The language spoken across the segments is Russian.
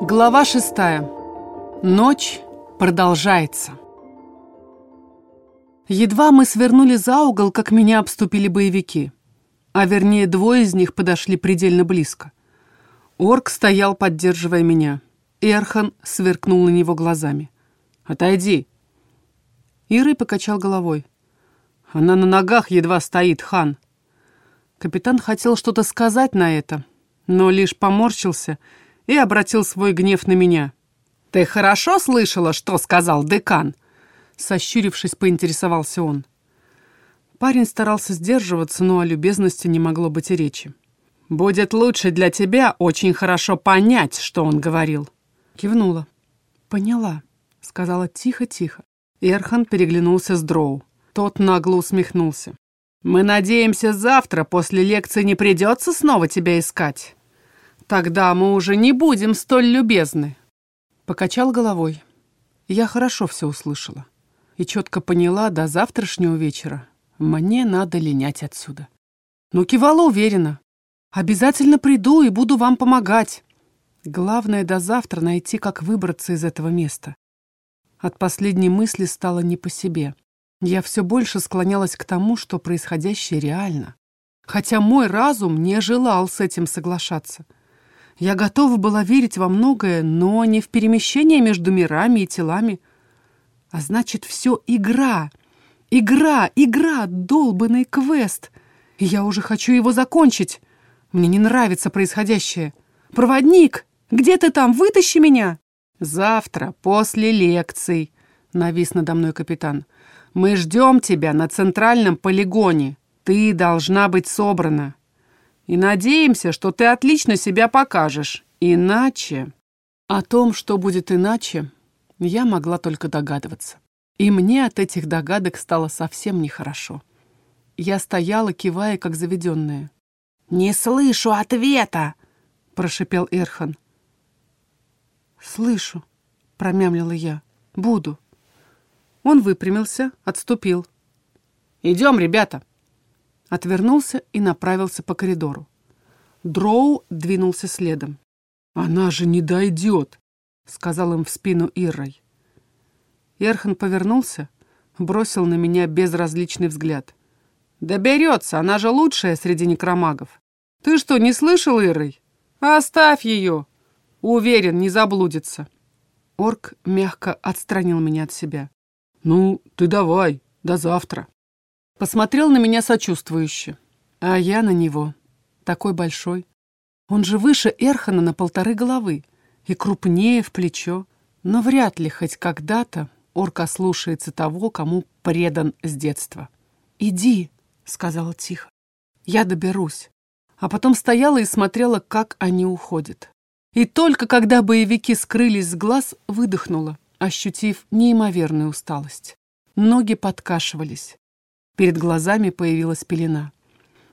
Глава шестая. Ночь продолжается. Едва мы свернули за угол, как меня обступили боевики. А вернее, двое из них подошли предельно близко. Орк стоял, поддерживая меня. Эрхан сверкнул на него глазами. «Отойди!» Ирый покачал головой. «Она на ногах едва стоит, хан!» Капитан хотел что-то сказать на это, но лишь поморщился и обратил свой гнев на меня. «Ты хорошо слышала, что сказал декан?» Сощурившись, поинтересовался он. Парень старался сдерживаться, но о любезности не могло быть и речи. «Будет лучше для тебя очень хорошо понять, что он говорил». Кивнула. «Поняла», — сказала тихо-тихо. Эрхан переглянулся с Дроу. Тот нагло усмехнулся. «Мы надеемся, завтра после лекции не придется снова тебя искать. Тогда мы уже не будем столь любезны». Покачал головой. Я хорошо все услышала. И четко поняла до завтрашнего вечера. Мне надо линять отсюда. Ну, кивала уверенно. Обязательно приду и буду вам помогать. Главное до завтра найти, как выбраться из этого места. От последней мысли стало не по себе. Я все больше склонялась к тому, что происходящее реально. Хотя мой разум не желал с этим соглашаться. Я готова была верить во многое, но не в перемещение между мирами и телами. А значит, все игра. Игра, игра, долбанный квест. И я уже хочу его закончить. Мне не нравится происходящее. Проводник, где ты там? Вытащи меня. Завтра, после лекций, навис надо мной капитан. Мы ждем тебя на центральном полигоне. Ты должна быть собрана и надеемся, что ты отлично себя покажешь. Иначе...» О том, что будет иначе, я могла только догадываться. И мне от этих догадок стало совсем нехорошо. Я стояла, кивая, как заведенная. «Не слышу ответа!» — прошипел Эрхан. «Слышу», — промямлила я. «Буду». Он выпрямился, отступил. «Идем, ребята!» Отвернулся и направился по коридору. Дроу двинулся следом. «Она же не дойдет!» — сказал им в спину Иррой. Эрхан повернулся, бросил на меня безразличный взгляд. «Доберется, она же лучшая среди некромагов. Ты что, не слышал, Иррой? Оставь ее! Уверен, не заблудится!» Орк мягко отстранил меня от себя. «Ну, ты давай, до завтра!» Посмотрел на меня сочувствующе. А я на него. Такой большой. Он же выше Эрхана на полторы головы и крупнее в плечо. Но вряд ли хоть когда-то орка слушается того, кому предан с детства. «Иди», — сказала тихо, — «я доберусь». А потом стояла и смотрела, как они уходят. И только когда боевики скрылись с глаз, выдохнула, ощутив неимоверную усталость. Ноги подкашивались. Перед глазами появилась пелена.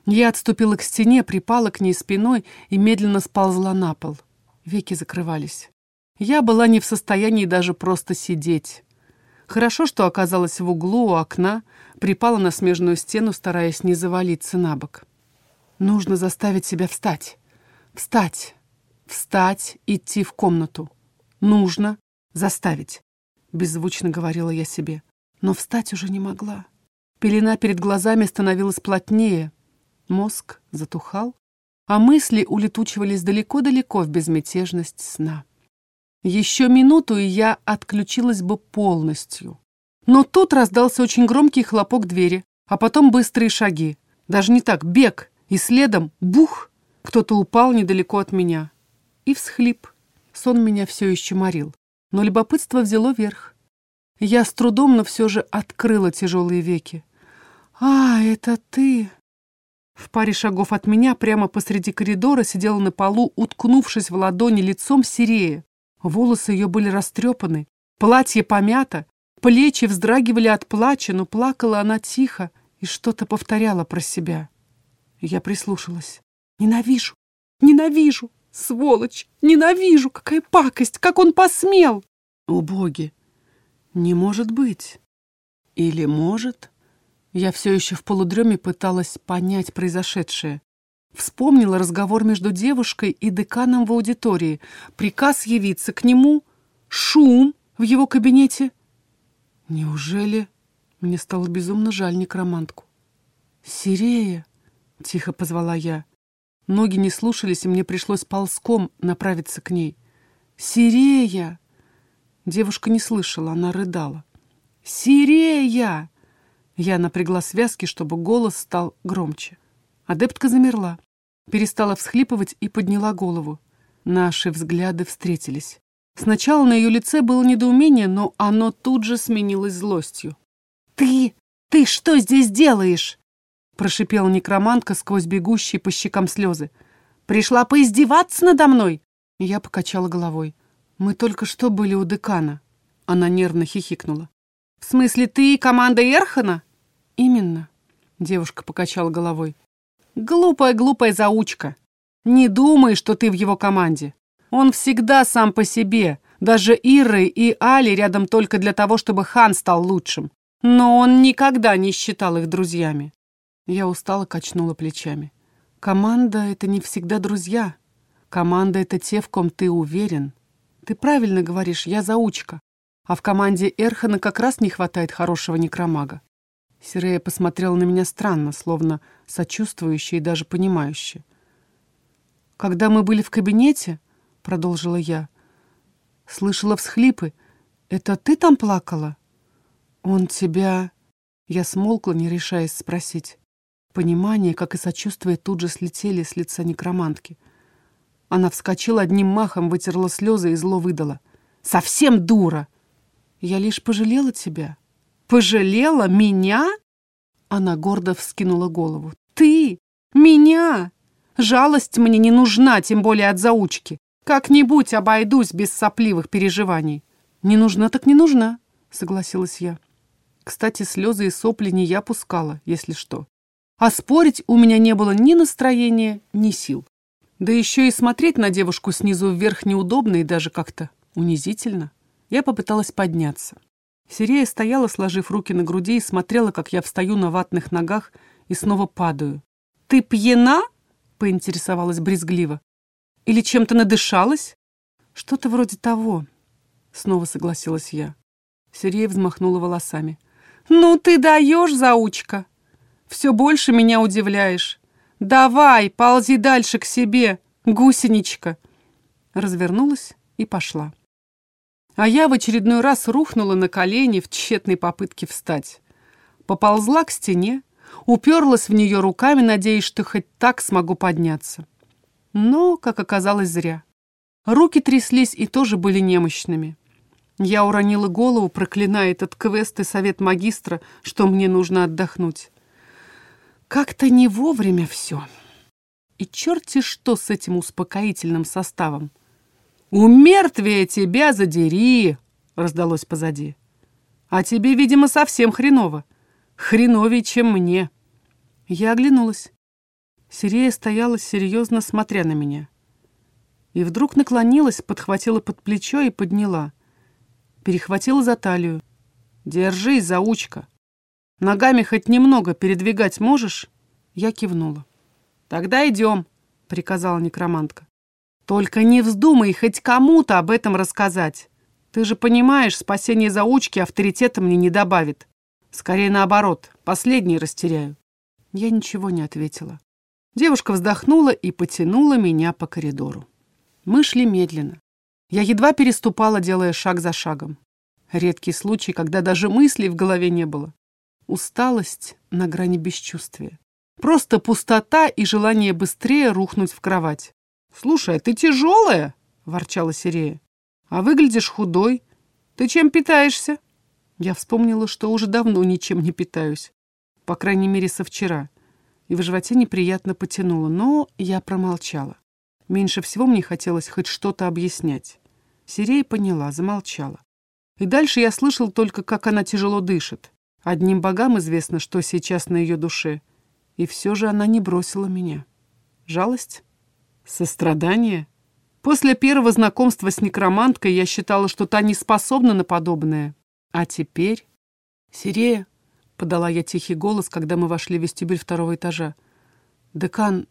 Я отступила к стене, припала к ней спиной и медленно сползла на пол. Веки закрывались. Я была не в состоянии даже просто сидеть. Хорошо, что оказалась в углу у окна, припала на смежную стену, стараясь не завалиться на бок. Нужно заставить себя встать. Встать. Встать, идти в комнату. Нужно заставить, беззвучно говорила я себе. Но встать уже не могла. Пелена перед глазами становилась плотнее. Мозг затухал, а мысли улетучивались далеко-далеко в безмятежность сна. Еще минуту, и я отключилась бы полностью. Но тут раздался очень громкий хлопок двери, а потом быстрые шаги. Даже не так, бег, и следом — бух! Кто-то упал недалеко от меня. И всхлип. Сон меня все еще морил. Но любопытство взяло верх. Я с трудом, но все же открыла тяжелые веки. «А, это ты!» В паре шагов от меня, прямо посреди коридора, сидела на полу, уткнувшись в ладони лицом сирея. Волосы ее были растрепаны, платье помято, плечи вздрагивали от плача, но плакала она тихо и что-то повторяла про себя. Я прислушалась. «Ненавижу! Ненавижу! Сволочь! Ненавижу! Какая пакость! Как он посмел!» «О, боги! Не может быть! Или может?» Я все еще в полудреме пыталась понять произошедшее. Вспомнила разговор между девушкой и деканом в аудитории, приказ явиться к нему, шум в его кабинете. Неужели мне стало безумно жаль некромантку? «Сирея!» — тихо позвала я. Ноги не слушались, и мне пришлось ползком направиться к ней. «Сирея!» Девушка не слышала, она рыдала. «Сирея!» Я напрягла связки, чтобы голос стал громче. Адептка замерла, перестала всхлипывать и подняла голову. Наши взгляды встретились. Сначала на ее лице было недоумение, но оно тут же сменилось злостью. «Ты! Ты что здесь делаешь?» прошипела некромантка сквозь бегущие по щекам слезы. «Пришла поиздеваться надо мной?» Я покачала головой. «Мы только что были у декана». Она нервно хихикнула. «В смысле, ты команда Эрхана?» «Именно», — девушка покачала головой. «Глупая-глупая заучка. Не думай, что ты в его команде. Он всегда сам по себе. Даже Иры и Али рядом только для того, чтобы хан стал лучшим. Но он никогда не считал их друзьями. Я устало качнула плечами. Команда — это не всегда друзья. Команда — это те, в ком ты уверен. Ты правильно говоришь, я заучка. А в команде Эрхана как раз не хватает хорошего некромага. Сирея посмотрела на меня странно, словно сочувствующе и даже понимающе. «Когда мы были в кабинете, — продолжила я, — слышала всхлипы. Это ты там плакала? Он тебя...» Я смолкла, не решаясь спросить. Понимание, как и сочувствие, тут же слетели с лица некромантки. Она вскочила одним махом, вытерла слезы и зло выдала. «Совсем дура!» «Я лишь пожалела тебя». «Пожалела меня?» Она гордо вскинула голову. «Ты? Меня? Жалость мне не нужна, тем более от заучки. Как-нибудь обойдусь без сопливых переживаний». «Не нужна так не нужна», — согласилась я. Кстати, слезы и сопли не я пускала, если что. А спорить у меня не было ни настроения, ни сил. Да еще и смотреть на девушку снизу вверх неудобно и даже как-то унизительно. Я попыталась подняться. Сирея стояла, сложив руки на груди, и смотрела, как я встаю на ватных ногах и снова падаю. «Ты пьяна?» — поинтересовалась брезгливо. «Или чем-то надышалась?» «Что-то вроде того», — снова согласилась я. Сирея взмахнула волосами. «Ну ты даешь, заучка!» Все больше меня удивляешь. Давай, ползи дальше к себе, гусеничка. Развернулась и пошла. А я в очередной раз рухнула на колени в тщетной попытке встать. Поползла к стене, уперлась в нее руками, надеясь, что хоть так смогу подняться. Но, как оказалось, зря. Руки тряслись и тоже были немощными. Я уронила голову, проклиная этот квест и совет магистра, что мне нужно отдохнуть. Как-то не вовремя все. И черти что с этим успокоительным составом. «У мертвия тебя задери!» — раздалось позади. «А тебе, видимо, совсем хреново. Хреновее, чем мне». Я оглянулась. Сирея стояла серьезно, смотря на меня. И вдруг наклонилась, подхватила под плечо и подняла. Перехватила за талию. «Держись, заучка!» Ногами хоть немного передвигать можешь?» Я кивнула. «Тогда идем», — приказала некромантка. «Только не вздумай хоть кому-то об этом рассказать. Ты же понимаешь, спасение заучки авторитета мне не добавит. Скорее наоборот, последний растеряю». Я ничего не ответила. Девушка вздохнула и потянула меня по коридору. Мы шли медленно. Я едва переступала, делая шаг за шагом. Редкий случай, когда даже мыслей в голове не было. Усталость на грани бесчувствия. Просто пустота и желание быстрее рухнуть в кровать. «Слушай, а ты тяжелая?» — ворчала Сирея. «А выглядишь худой. Ты чем питаешься?» Я вспомнила, что уже давно ничем не питаюсь. По крайней мере, со вчера. И в животе неприятно потянуло, но я промолчала. Меньше всего мне хотелось хоть что-то объяснять. Сирея поняла, замолчала. И дальше я слышал только, как она тяжело дышит. Одним богам известно, что сейчас на ее душе. И все же она не бросила меня. Жалость? Сострадание? После первого знакомства с некроманткой я считала, что та не способна на подобное. А теперь... «Сирея», — подала я тихий голос, когда мы вошли в вестибюль второго этажа. «Декан,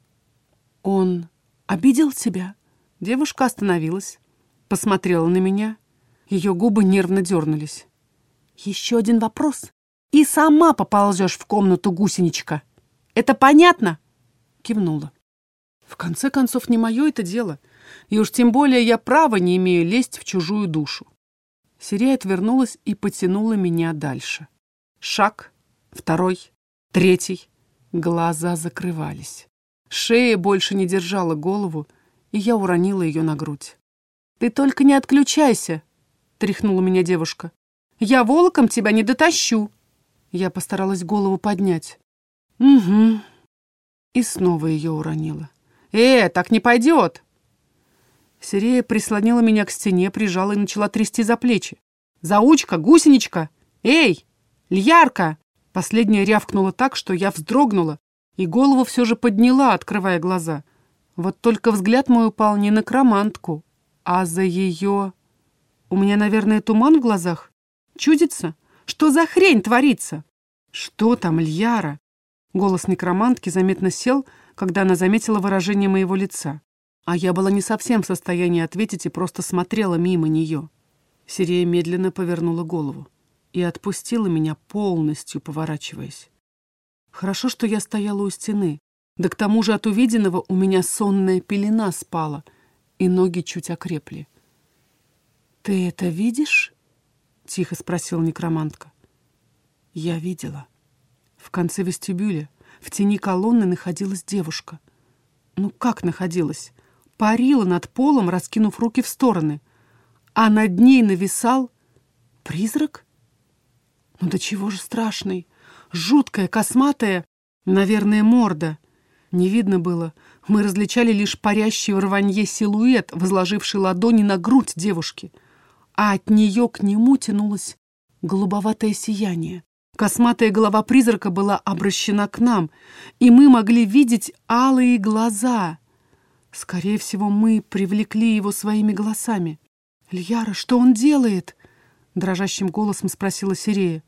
Он обидел тебя? Девушка остановилась, посмотрела на меня. Ее губы нервно дернулись. Еще один вопрос, и сама поползешь в комнату гусеничка. Это понятно? Кивнула. В конце концов, не мое это дело. И уж тем более я права не имею лезть в чужую душу. Сирия отвернулась и потянула меня дальше. Шаг, второй, третий. Глаза закрывались. Шея больше не держала голову, и я уронила ее на грудь. «Ты только не отключайся!» — тряхнула меня девушка. «Я волоком тебя не дотащу!» Я постаралась голову поднять. «Угу». И снова ее уронила. «Э, так не пойдет!» Сирея прислонила меня к стене, прижала и начала трясти за плечи. «Заучка, гусеничка! Эй, льярка!» Последняя рявкнула так, что я вздрогнула и голову все же подняла, открывая глаза. Вот только взгляд мой упал не на кромантку, а за ее... У меня, наверное, туман в глазах? Чудится? Что за хрень творится? Что там, Льяра? Голос некромантки заметно сел, когда она заметила выражение моего лица. А я была не совсем в состоянии ответить и просто смотрела мимо нее. Сирия медленно повернула голову и отпустила меня полностью, поворачиваясь. Хорошо, что я стояла у стены, да к тому же от увиденного у меня сонная пелена спала, и ноги чуть окрепли. «Ты это видишь?» — тихо спросила некромантка. Я видела. В конце вестибюля, в тени колонны, находилась девушка. Ну как находилась? парила над полом, раскинув руки в стороны, а над ней нависал призрак? Ну до чего же страшный, жуткая, косматая, наверное, морда. Не видно было, мы различали лишь парящий в рванье силуэт, возложивший ладони на грудь девушки, а от нее к нему тянулось голубоватое сияние. Косматая голова призрака была обращена к нам, и мы могли видеть алые глаза — Скорее всего, мы привлекли его своими голосами. «Льяра, что он делает?» — дрожащим голосом спросила Сирея.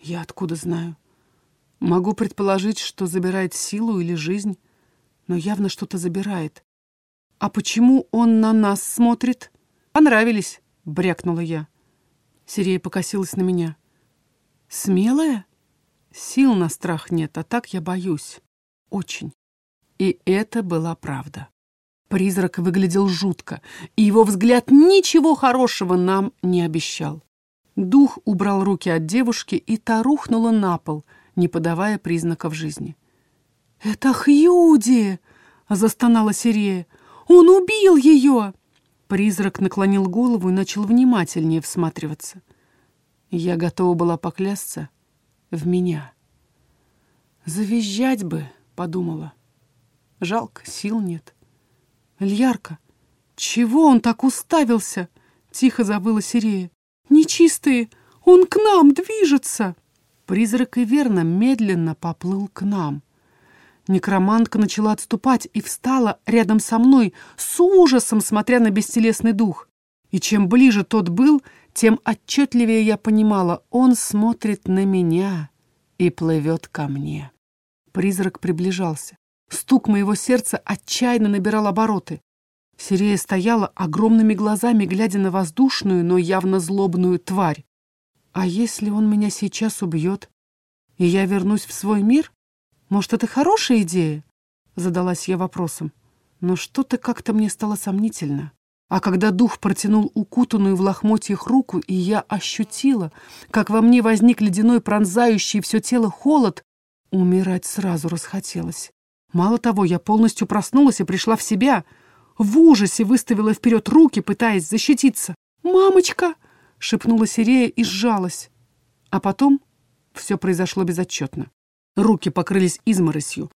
«Я откуда знаю? Могу предположить, что забирает силу или жизнь, но явно что-то забирает. А почему он на нас смотрит?» «Понравились», — брякнула я. Сирея покосилась на меня. «Смелая? Сил на страх нет, а так я боюсь. Очень». И это была правда. Призрак выглядел жутко, и его взгляд ничего хорошего нам не обещал. Дух убрал руки от девушки, и та рухнула на пол, не подавая признаков жизни. «Это Хьюди!» — застонала Сирея. «Он убил ее!» Призрак наклонил голову и начал внимательнее всматриваться. Я готова была поклясться в меня. «Завизжать бы!» — подумала. Жалко, сил нет. Льярка, чего он так уставился? Тихо забыла Сирея. Нечистые, он к нам движется. Призрак и верно медленно поплыл к нам. Некромантка начала отступать и встала рядом со мной, с ужасом смотря на бестелесный дух. И чем ближе тот был, тем отчетливее я понимала, он смотрит на меня и плывет ко мне. Призрак приближался. Стук моего сердца отчаянно набирал обороты. Сирея стояла огромными глазами, глядя на воздушную, но явно злобную тварь. А если он меня сейчас убьет, и я вернусь в свой мир? Может, это хорошая идея? Задалась я вопросом. Но что-то как-то мне стало сомнительно. А когда дух протянул укутанную в лохмотьях руку, и я ощутила, как во мне возник ледяной пронзающий все тело холод, умирать сразу расхотелось. Мало того, я полностью проснулась и пришла в себя. В ужасе выставила вперед руки, пытаясь защититься. «Мамочка!» — шепнула Сирея и сжалась. А потом все произошло безотчетно. Руки покрылись изморосью.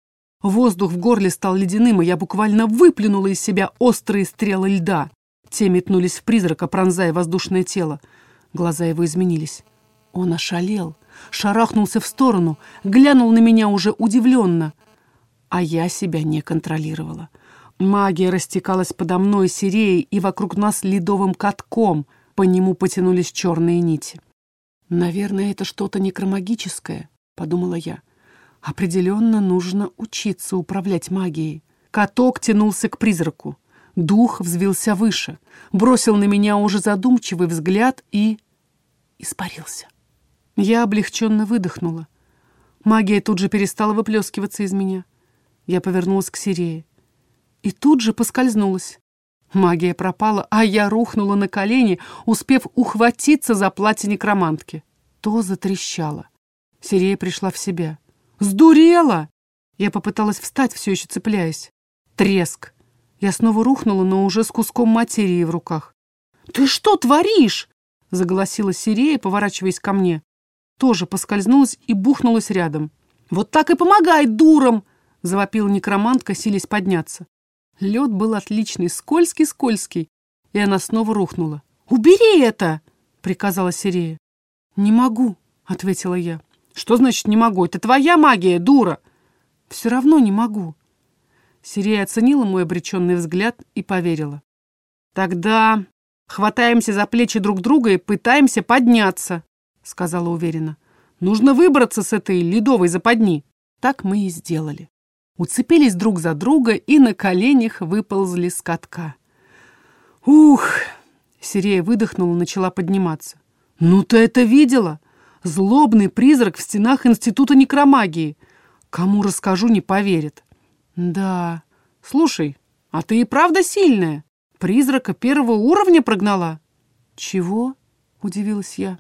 Воздух в горле стал ледяным, и я буквально выплюнула из себя острые стрелы льда. Те метнулись в призрака, пронзая воздушное тело. Глаза его изменились. Он ошалел, шарахнулся в сторону, глянул на меня уже удивленно — а я себя не контролировала. Магия растекалась подо мной сереей и вокруг нас ледовым катком, по нему потянулись черные нити. «Наверное, это что-то некромагическое», — подумала я. «Определенно нужно учиться управлять магией. Каток тянулся к призраку. Дух взвился выше, бросил на меня уже задумчивый взгляд и... испарился. Я облегченно выдохнула. Магия тут же перестала выплескиваться из меня. Я повернулась к Сирее. И тут же поскользнулась. Магия пропала, а я рухнула на колени, успев ухватиться за платье некромантки. То затрещало. Сирея пришла в себя. «Сдурела!» Я попыталась встать, все еще цепляясь. Треск. Я снова рухнула, но уже с куском материи в руках. «Ты что творишь?» — заголосила Сирея, поворачиваясь ко мне. Тоже поскользнулась и бухнулась рядом. «Вот так и помогает дурам!» — завопила некромантка, силясь подняться. Лед был отличный, скользкий-скользкий, и она снова рухнула. «Убери это!» — приказала Сирея. «Не могу», — ответила я. «Что значит «не могу»? Это твоя магия, дура!» «Все равно не могу». Сирея оценила мой обреченный взгляд и поверила. «Тогда хватаемся за плечи друг друга и пытаемся подняться», — сказала уверенно. «Нужно выбраться с этой ледовой западни». Так мы и сделали уцепились друг за друга и на коленях выползли с катка. «Ух!» — Сирея выдохнула, начала подниматься. «Ну ты это видела? Злобный призрак в стенах Института некромагии. Кому расскажу, не поверит». «Да. Слушай, а ты и правда сильная? Призрака первого уровня прогнала?» «Чего?» — удивилась я.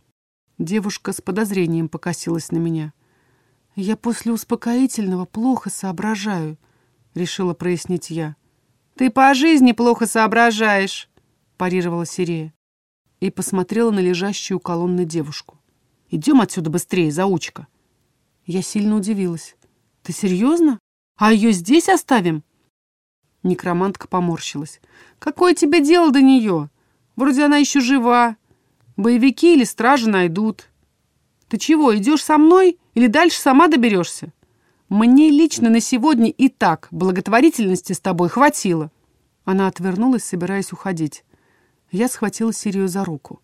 Девушка с подозрением покосилась на меня. «Я после успокоительного плохо соображаю», — решила прояснить я. «Ты по жизни плохо соображаешь», — парировала Сирея. И посмотрела на лежащую у колонны девушку. «Идем отсюда быстрее, заучка». Я сильно удивилась. «Ты серьезно? А ее здесь оставим?» Некромантка поморщилась. «Какое тебе дело до нее? Вроде она еще жива. Боевики или стражи найдут. Ты чего, идешь со мной или дальше сама доберешься? Мне лично на сегодня и так благотворительности с тобой хватило». Она отвернулась, собираясь уходить. Я схватила Сирию за руку.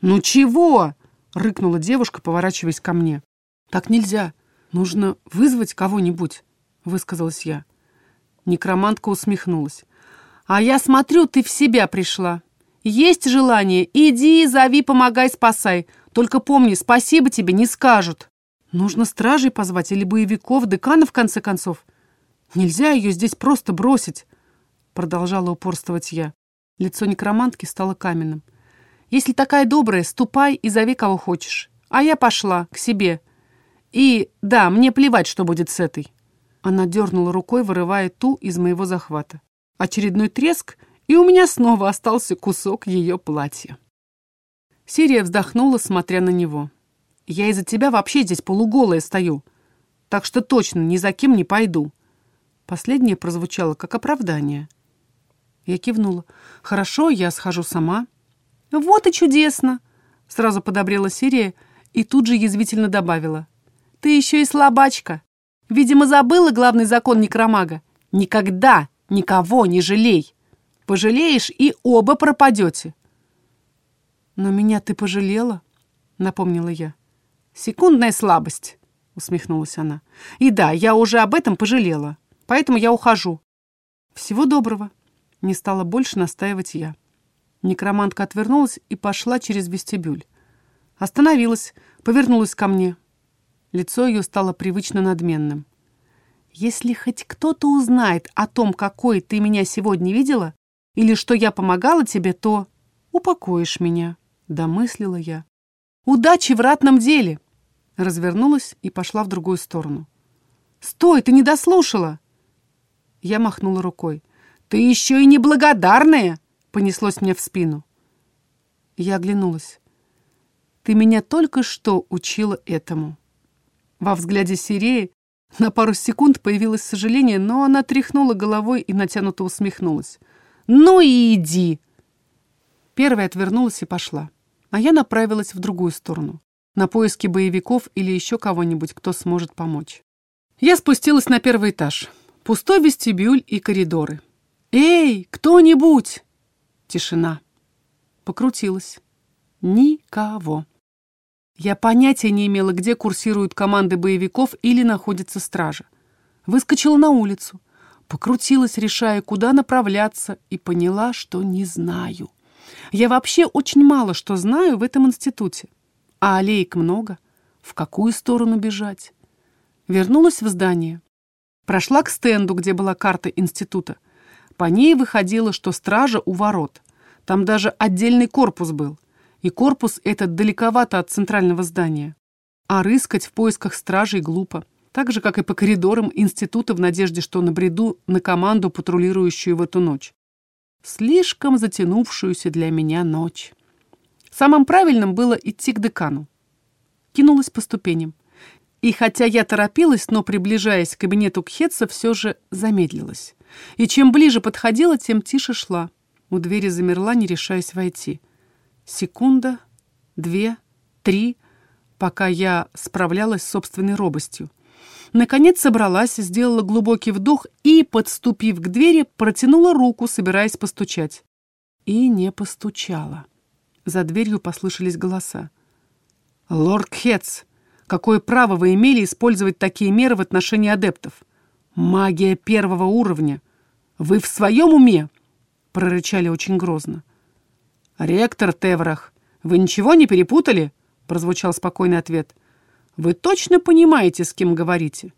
«Ну чего?» — рыкнула девушка, поворачиваясь ко мне. «Так нельзя. Нужно вызвать кого-нибудь», — высказалась я. Некромантка усмехнулась. «А я смотрю, ты в себя пришла. Есть желание? Иди, зови, помогай, спасай. Только помни, спасибо тебе не скажут. Нужно стражей позвать или боевиков, декана, в конце концов. Нельзя ее здесь просто бросить, продолжала упорствовать я. Лицо некромантки стало каменным. Если такая добрая, ступай и зови кого хочешь. А я пошла к себе. И да, мне плевать, что будет с этой. Она дернула рукой, вырывая ту из моего захвата. Очередной треск, и у меня снова остался кусок ее платья. Сирия вздохнула, смотря на него. «Я из-за тебя вообще здесь полуголая стою, так что точно ни за кем не пойду». Последнее прозвучало как оправдание. Я кивнула. «Хорошо, я схожу сама». «Вот и чудесно!» Сразу подобрела Сирия и тут же язвительно добавила. «Ты еще и слабачка. Видимо, забыла главный закон некромага. Никогда никого не жалей. Пожалеешь, и оба пропадете. «Но меня ты пожалела?» — напомнила я. «Секундная слабость», — усмехнулась она. «И да, я уже об этом пожалела, поэтому я ухожу». «Всего доброго», — не стала больше настаивать я. Некромантка отвернулась и пошла через вестибюль. Остановилась, повернулась ко мне. Лицо ее стало привычно надменным. «Если хоть кто-то узнает о том, какой ты меня сегодня видела, или что я помогала тебе, то упокоишь меня». Домыслила я. «Удачи в ратном деле!» Развернулась и пошла в другую сторону. «Стой, ты не дослушала!» Я махнула рукой. «Ты еще и неблагодарная!» Понеслось мне в спину. Я оглянулась. «Ты меня только что учила этому». Во взгляде Сиреи на пару секунд появилось сожаление, но она тряхнула головой и натянуто усмехнулась. «Ну и иди!» Первая отвернулась и пошла а я направилась в другую сторону, на поиски боевиков или еще кого-нибудь, кто сможет помочь. Я спустилась на первый этаж. Пустой вестибюль и коридоры. «Эй, кто-нибудь!» Тишина. Покрутилась. Никого. Я понятия не имела, где курсируют команды боевиков или находится стража. Выскочила на улицу. Покрутилась, решая, куда направляться, и поняла, что не знаю. Я вообще очень мало что знаю в этом институте. А аллеек много. В какую сторону бежать? Вернулась в здание. Прошла к стенду, где была карта института. По ней выходило, что стража у ворот. Там даже отдельный корпус был. И корпус этот далековато от центрального здания. А рыскать в поисках стражей глупо. Так же, как и по коридорам института в надежде, что набреду на команду, патрулирующую в эту ночь. Слишком затянувшуюся для меня ночь. Самым правильным было идти к декану. Кинулась по ступеням. И хотя я торопилась, но, приближаясь к кабинету Кхетса, все же замедлилась. И чем ближе подходила, тем тише шла. У двери замерла, не решаясь войти. Секунда, две, три, пока я справлялась с собственной робостью. Наконец собралась, сделала глубокий вдох и, подступив к двери, протянула руку, собираясь постучать. И не постучала. За дверью послышались голоса. «Лорд Хетц, какое право вы имели использовать такие меры в отношении адептов? Магия первого уровня. Вы в своем уме?» Прорычали очень грозно. «Ректор Теврах, вы ничего не перепутали?» Прозвучал спокойный ответ. Вы точно понимаете, с кем говорите?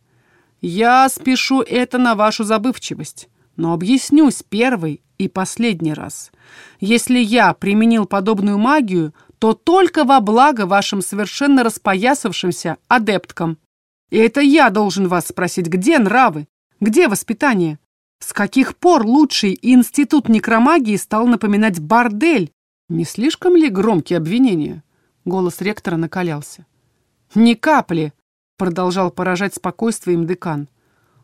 Я спешу это на вашу забывчивость, но объяснюсь первый и последний раз. Если я применил подобную магию, то только во благо вашим совершенно распоясавшимся адепткам. И это я должен вас спросить, где нравы? Где воспитание? С каких пор лучший институт некромагии стал напоминать бордель? Не слишком ли громкие обвинения? Голос ректора накалялся. «Ни капли!» — продолжал поражать спокойствием декан.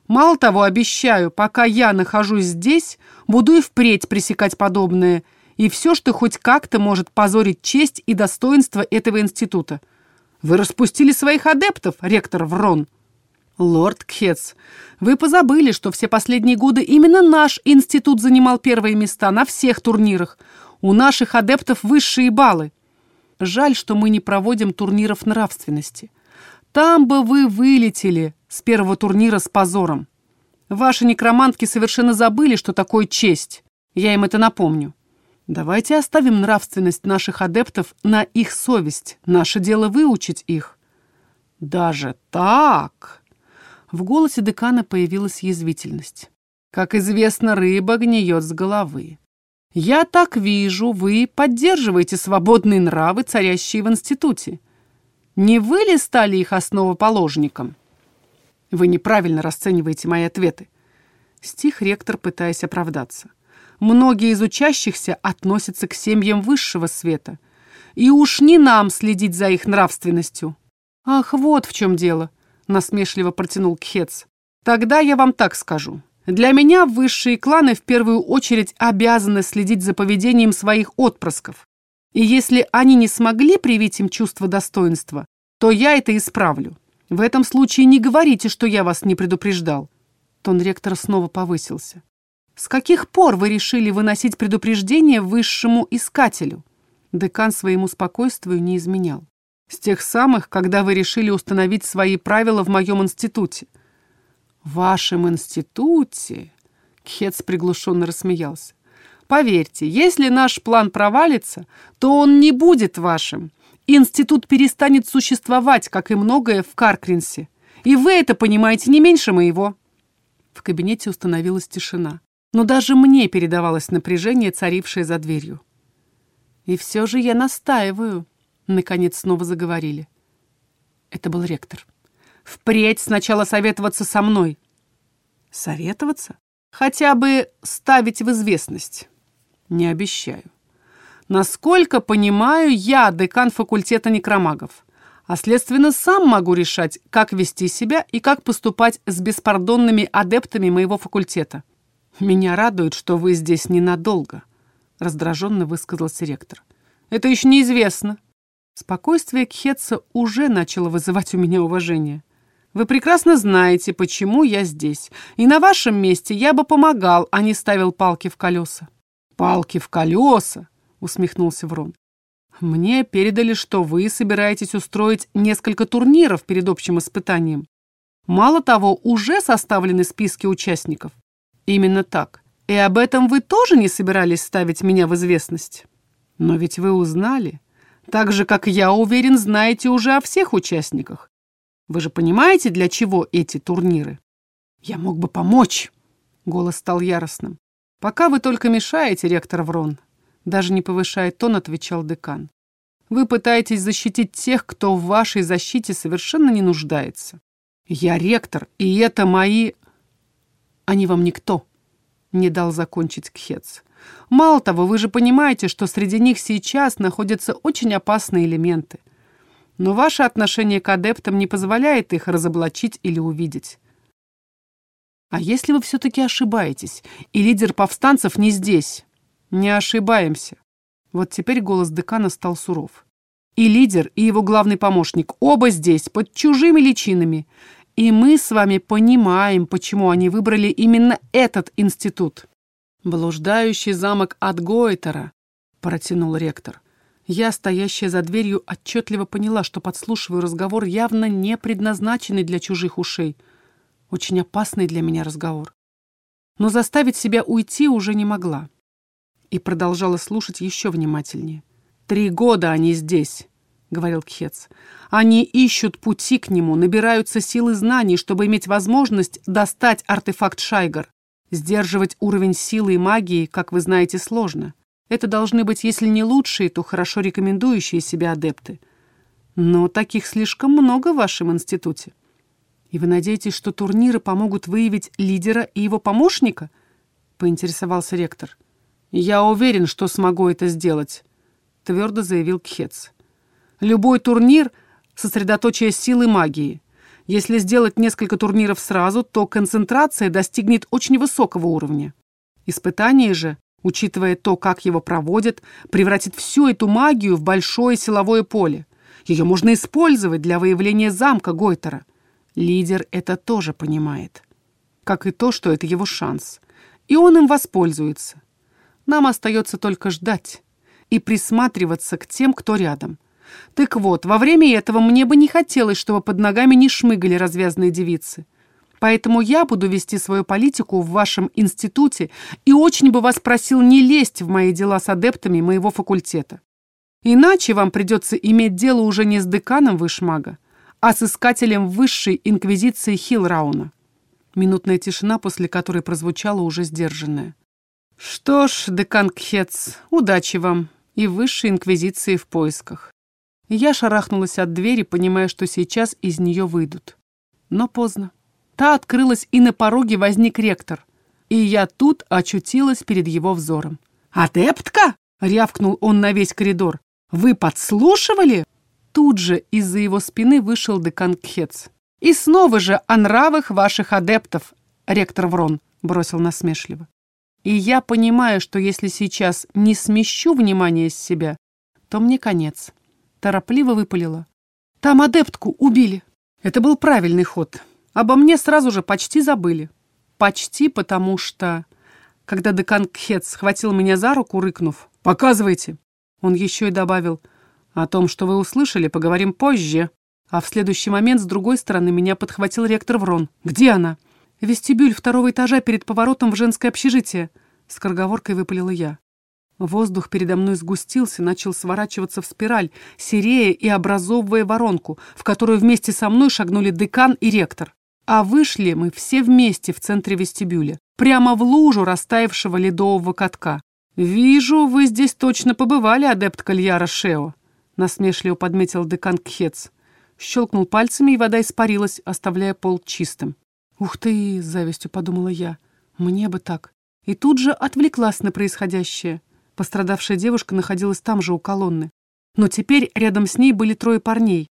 «Мало того, обещаю, пока я нахожусь здесь, буду и впредь пресекать подобное, и все, что хоть как-то может позорить честь и достоинство этого института. Вы распустили своих адептов, ректор Врон!» «Лорд Кхец, вы позабыли, что все последние годы именно наш институт занимал первые места на всех турнирах. У наших адептов высшие баллы. Жаль, что мы не проводим турниров нравственности. Там бы вы вылетели с первого турнира с позором. Ваши некромантки совершенно забыли, что такое честь. Я им это напомню. Давайте оставим нравственность наших адептов на их совесть. Наше дело выучить их. Даже так? В голосе декана появилась язвительность. Как известно, рыба гниет с головы. «Я так вижу, вы поддерживаете свободные нравы, царящие в институте. Не вы ли стали их основоположником?» «Вы неправильно расцениваете мои ответы», — стих ректор, пытаясь оправдаться. «Многие из учащихся относятся к семьям высшего света, и уж не нам следить за их нравственностью». «Ах, вот в чем дело», — насмешливо протянул Кхец. «Тогда я вам так скажу. Для меня высшие кланы в первую очередь обязаны следить за поведением своих отпрысков. И если они не смогли привить им чувство достоинства, то я это исправлю. В этом случае не говорите, что я вас не предупреждал. Тон ректора снова повысился. С каких пор вы решили выносить предупреждение высшему искателю? Декан своему спокойствию не изменял. С тех самых, когда вы решили установить свои правила в моем институте. «В вашем институте?» Кхец приглушенно рассмеялся. «Поверьте, если наш план провалится, то он не будет вашим. Институт перестанет существовать, как и многое в Каркринсе. И вы это понимаете не меньше моего». В кабинете установилась тишина. Но даже мне передавалось напряжение, царившее за дверью. «И все же я настаиваю», — наконец снова заговорили. Это был ректор. Впредь сначала советоваться со мной. Советоваться? Хотя бы ставить в известность. Не обещаю. Насколько понимаю, я декан факультета некромагов, а следственно сам могу решать, как вести себя и как поступать с беспардонными адептами моего факультета. Меня радует, что вы здесь ненадолго, раздраженно высказался ректор. Это еще неизвестно. Спокойствие Кхетса уже начало вызывать у меня уважение. Вы прекрасно знаете, почему я здесь. И на вашем месте я бы помогал, а не ставил палки в колеса». «Палки в колеса?» — усмехнулся Врон. «Мне передали, что вы собираетесь устроить несколько турниров перед общим испытанием. Мало того, уже составлены списки участников. Именно так. И об этом вы тоже не собирались ставить меня в известность? Но ведь вы узнали. Так же, как я уверен, знаете уже о всех участниках. Вы же понимаете, для чего эти турниры? Я мог бы помочь. Голос стал яростным. Пока вы только мешаете, ректор Врон. Даже не повышая тон, отвечал декан. Вы пытаетесь защитить тех, кто в вашей защите совершенно не нуждается. Я ректор, и это мои... Они вам никто, не дал закончить Кхец. Мало того, вы же понимаете, что среди них сейчас находятся очень опасные элементы. Но ваше отношение к адептам не позволяет их разоблачить или увидеть. А если вы все-таки ошибаетесь, и лидер повстанцев не здесь? Не ошибаемся. Вот теперь голос декана стал суров. И лидер, и его главный помощник оба здесь, под чужими личинами. И мы с вами понимаем, почему они выбрали именно этот институт. «Блуждающий замок от Гойтера», — протянул ректор. Я, стоящая за дверью, отчетливо поняла, что подслушиваю разговор, явно не предназначенный для чужих ушей. Очень опасный для меня разговор. Но заставить себя уйти уже не могла и продолжала слушать еще внимательнее. «Три года они здесь», — говорил Кхец. «Они ищут пути к нему, набираются силы знаний, чтобы иметь возможность достать артефакт Шайгар. Сдерживать уровень силы и магии, как вы знаете, сложно. Это должны быть, если не лучшие, то хорошо рекомендующие себя адепты. Но таких слишком много в вашем институте. И вы надеетесь, что турниры помогут выявить лидера и его помощника?» — поинтересовался ректор. — «Я уверен, что смогу это сделать», — твердо заявил Кхец. «Любой турнир — сосредоточие силы магии. Если сделать несколько турниров сразу, то концентрация достигнет очень высокого уровня. Испытание же, учитывая то, как его проводят, превратит всю эту магию в большое силовое поле. Ее можно использовать для выявления замка Гойтера. Лидер это тоже понимает. Как и то, что это его шанс. И он им воспользуется. Нам остается только ждать и присматриваться к тем, кто рядом. Так вот, во время этого мне бы не хотелось, чтобы под ногами не шмыгали развязные девицы. Поэтому я буду вести свою политику в вашем институте и очень бы вас просил не лезть в мои дела с адептами моего факультета. Иначе вам придется иметь дело уже не с деканом Вышмага, а с искателем высшей инквизиции Хилрауна. Минутная тишина, после которой прозвучала уже сдержанная. Что ж, декан Кхец, удачи вам и высшей инквизиции в поисках. Я шарахнулась от двери, понимая, что сейчас из нее выйдут. Но поздно. Та открылась, и на пороге возник ректор. И я тут очутилась перед его взором. «Адептка!» — рявкнул он на весь коридор. «Вы подслушивали?» Тут же из-за его спины вышел декан Кхец. «И снова же о нравах ваших адептов!» — ректор Врон бросил насмешливо. И я понимаю, что если сейчас не смещу внимание с себя, то мне конец. Торопливо выпалила. Там адептку убили. Это был правильный ход. Обо мне сразу же почти забыли. Почти потому что... Когда декан Кхец схватил меня за руку, рыкнув «Показывайте!», он еще и добавил «О том, что вы услышали, поговорим позже». А в следующий момент с другой стороны меня подхватил ректор Врон. «Где она?» «Вестибюль второго этажа перед поворотом в женское общежитие», — скороговоркой выпалила я. Воздух передо мной сгустился, начал сворачиваться в спираль, серея и образовывая воронку, в которую вместе со мной шагнули декан и ректор. А вышли мы все вместе в центре вестибюля, прямо в лужу растаявшего ледового катка. «Вижу, вы здесь точно побывали, адепт Кальяра Шео», — насмешливо подметил декан Кхец. Щелкнул пальцами, и вода испарилась, оставляя пол чистым. «Ух ты!» — с завистью подумала я. «Мне бы так». И тут же отвлеклась на происходящее. Пострадавшая девушка находилась там же, у колонны. Но теперь рядом с ней были трое парней.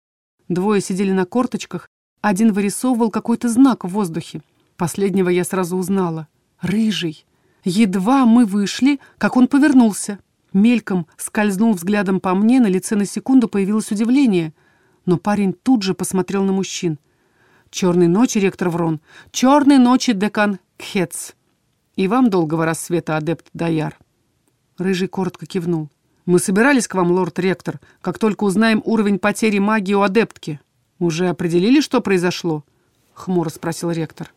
Двое сидели на корточках, один вырисовывал какой-то знак в воздухе. Последнего я сразу узнала. Рыжий. Едва мы вышли, как он повернулся. Мельком скользнул взглядом по мне, на лице на секунду появилось удивление. Но парень тут же посмотрел на мужчин. Черной ночи, ректор Врон. Черной ночи, декан Кхец. И вам долгого рассвета, адепт Даяр. Рыжий коротко кивнул. Мы собирались к вам, лорд-ректор, как только узнаем уровень потери магии у адептки. Уже определили, что произошло? Хмуро спросил ректор.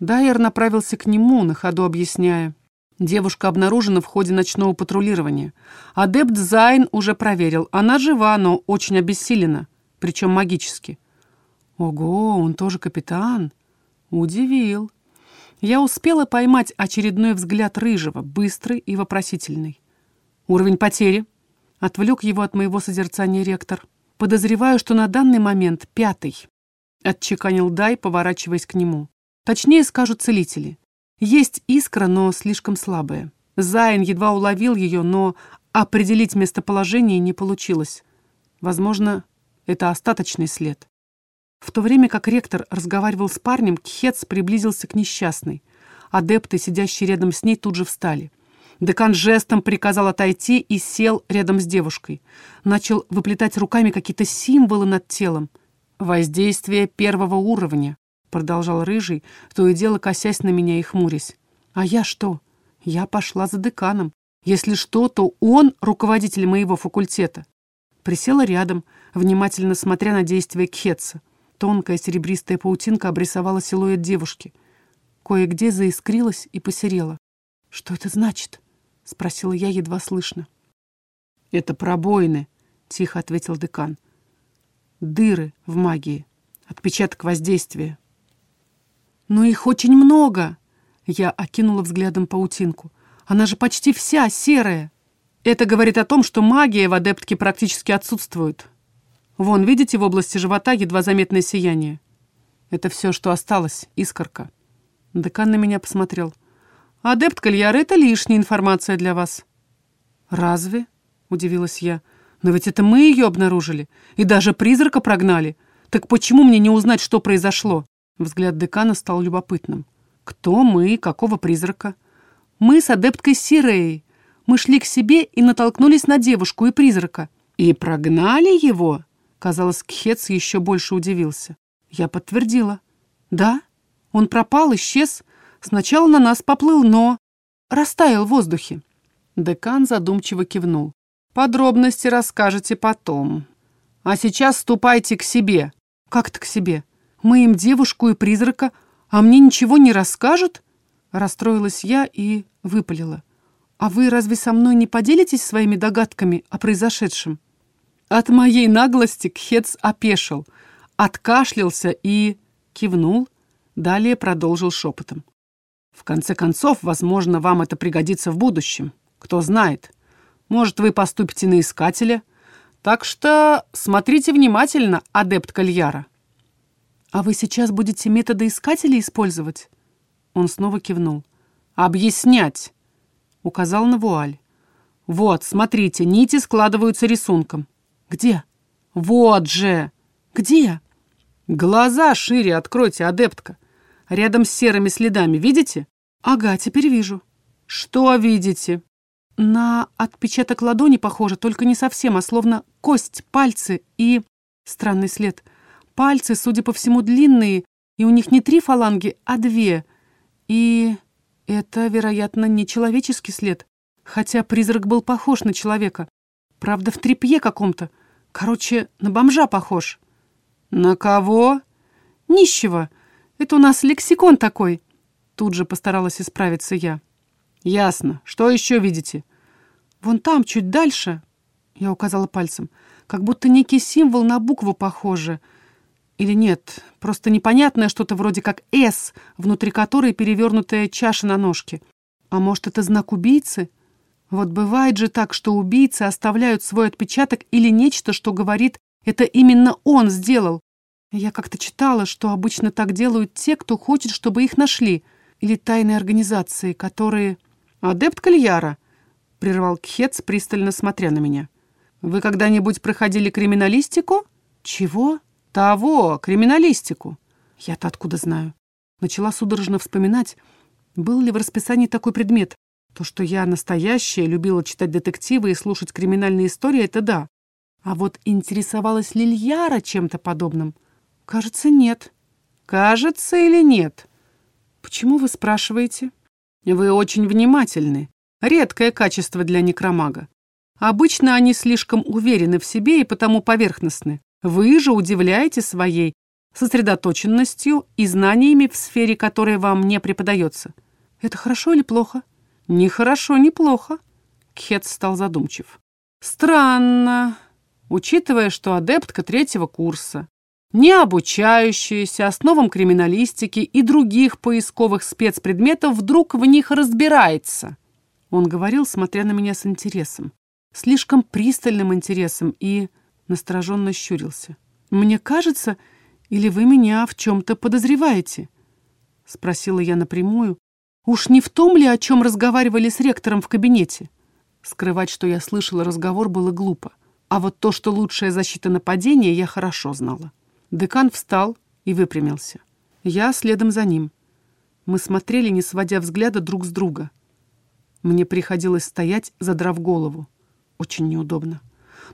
Дайер направился к нему, на ходу объясняя. Девушка обнаружена в ходе ночного патрулирования. Адепт Зайн уже проверил. Она жива, но очень обессилена, причем магически. Ого, он тоже капитан. Удивил. Я успела поймать очередной взгляд Рыжего, быстрый и вопросительный. Уровень потери. Отвлек его от моего созерцания ректор. Подозреваю, что на данный момент пятый. Отчеканил Дай, поворачиваясь к нему. Точнее скажут целители. Есть искра, но слишком слабая. Зайн едва уловил ее, но определить местоположение не получилось. Возможно, это остаточный след. В то время как ректор разговаривал с парнем, Кхец приблизился к несчастной. Адепты, сидящие рядом с ней, тут же встали. Декан жестом приказал отойти и сел рядом с девушкой. Начал выплетать руками какие-то символы над телом. «Воздействие первого уровня», — продолжал Рыжий, то и дело косясь на меня и хмурясь. «А я что? Я пошла за деканом. Если что, то он руководитель моего факультета». Присела рядом, внимательно смотря на действия Кхетса. Тонкая серебристая паутинка обрисовала силуэт девушки. Кое-где заискрилась и посерела. «Что это значит?» — спросила я едва слышно. «Это пробоины», — тихо ответил декан. «Дыры в магии. Отпечаток воздействия». «Но их очень много!» Я окинула взглядом паутинку. «Она же почти вся серая!» Это говорит о том, что магия в адептке практически отсутствует. Вон, видите, в области живота едва заметное сияние. Это все, что осталось, искорка. Декан на меня посмотрел. Адепт Кальяр, это лишняя информация для вас. Разве? Удивилась я. Но ведь это мы ее обнаружили. И даже призрака прогнали. Так почему мне не узнать, что произошло? Взгляд декана стал любопытным. Кто мы? Какого призрака? Мы с адепткой Сиреей. Мы шли к себе и натолкнулись на девушку и призрака. И прогнали его? Казалось, Кхец еще больше удивился. Я подтвердила. Да, он пропал, исчез. Сначала на нас поплыл, но растаял в воздухе. Декан задумчиво кивнул. Подробности расскажете потом. А сейчас ступайте к себе. Как-то к себе. Мы им девушку и призрака, а мне ничего не расскажут? Расстроилась я и выпалила. А вы разве со мной не поделитесь своими догадками о произошедшем? От моей наглости Кхец опешил, откашлялся и кивнул, далее продолжил шепотом. В конце концов, возможно, вам это пригодится в будущем. Кто знает. Может, вы поступите на искателя. Так что смотрите внимательно, адепт Кальяра. А вы сейчас будете методы искателя использовать? Он снова кивнул. Объяснять. Указал на вуаль. Вот, смотрите, нити складываются рисунком. «Где?» «Вот же!» «Где?» «Глаза шире откройте, адептка. Рядом с серыми следами, видите?» «Ага, теперь вижу». «Что видите?» «На отпечаток ладони похоже, только не совсем, а словно кость, пальцы и...» Странный след. Пальцы, судя по всему, длинные, и у них не три фаланги, а две. И это, вероятно, не человеческий след, хотя призрак был похож на человека. Правда, в тряпье каком-то. Короче, на бомжа похож. На кого? Нищего. Это у нас лексикон такой. Тут же постаралась исправиться я. Ясно. Что еще видите? Вон там, чуть дальше. Я указала пальцем. Как будто некий символ на букву похоже. Или нет, просто непонятное что-то вроде как «С», внутри которой перевернутая чаша на ножке. А может, это знак убийцы? Вот бывает же так, что убийцы оставляют свой отпечаток или нечто, что говорит, это именно он сделал. Я как-то читала, что обычно так делают те, кто хочет, чтобы их нашли, или тайные организации, которые... «Адепт Кальяра», — прервал Кхец, пристально смотря на меня. «Вы когда-нибудь проходили криминалистику?» «Чего?» «Того, криминалистику». «Я-то откуда знаю?» Начала судорожно вспоминать, был ли в расписании такой предмет. То, что я настоящая, любила читать детективы и слушать криминальные истории, это да. А вот интересовалась ли Льяра чем-то подобным? Кажется, нет. Кажется или нет? Почему вы спрашиваете? Вы очень внимательны. Редкое качество для некромага. Обычно они слишком уверены в себе и потому поверхностны. Вы же удивляете своей сосредоточенностью и знаниями в сфере, которая вам не преподается. Это хорошо или плохо? Ни хорошо, ни плохо. Кхет стал задумчив. Странно, учитывая, что адептка третьего курса, не обучающаяся основам криминалистики и других поисковых спецпредметов, вдруг в них разбирается. Он говорил, смотря на меня с интересом, слишком пристальным интересом и настороженно щурился. «Мне кажется, или вы меня в чем-то подозреваете?» — спросила я напрямую. «Уж не в том ли, о чем разговаривали с ректором в кабинете?» Скрывать, что я слышала разговор, было глупо. А вот то, что лучшая защита нападения, я хорошо знала. Декан встал и выпрямился. Я следом за ним. Мы смотрели, не сводя взгляда друг с друга. Мне приходилось стоять, задрав голову. Очень неудобно.